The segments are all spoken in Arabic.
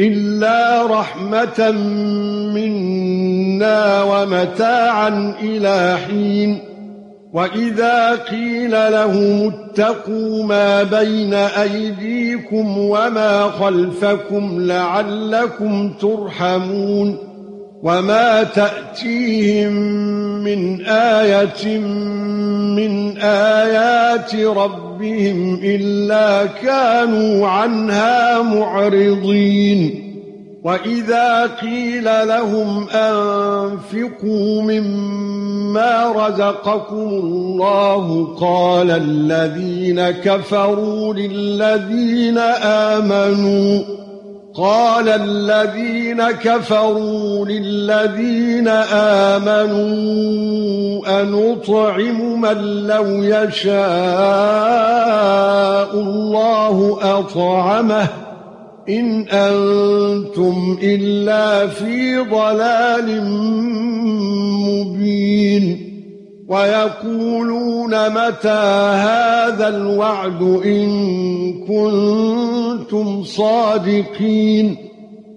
إِلَّا رَحْمَةً مِنَّا وَمَتَاعًا إِلَى حِينٍ. وَإِذَا قِيلَ لَهُمُ اتَّقُوا مَا بَيْنَ أَيْدِيكُمْ وَمَا خَلْفَكُمْ لَعَلَّكُمْ تُرْحَمُونَ. وَمَا تَأْتِيهِم مِّنْ آيَةٍ مِّنْ آيَاتِ رَبِّهِمْ إِلَّا كَانُوا عَنْهَا مُعْرِضِينَ وَإِذَا قِيلَ لَهُمْ أَنفِقُوا مِمَّا رَزَقَكُمُ اللَّهُ قَالَ الَّذِينَ كَفَرُوا لِلَّذِينَ آمَنُوا قال الذين كفروا للذين آمنوا أنطعم من لو يشاء الله أطعمه إن أنتم إلا في ضلال مبين ويقولون متى هذا الوعد إن كنتم صادقين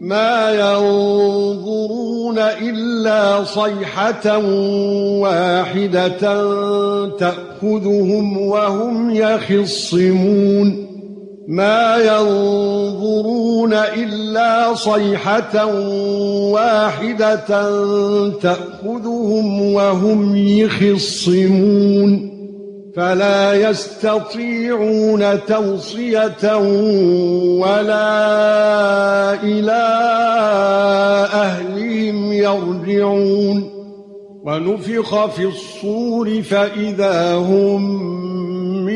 ما ينظرون إلا صيحة واحدة تأخذهم وهم يخصمون ما ينظرون إلا صيحة واحدة تأخذهم وهم يخصمون. فلا يستطيعون توصية ولا إلى أهلهم يرجعون. ونفخ في الصور فإذا هم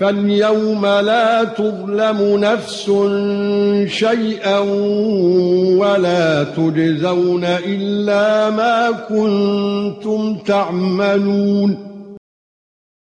فاليوم لا تظلم نفس شيئا ولا تجزون إلا ما كنتم تعملون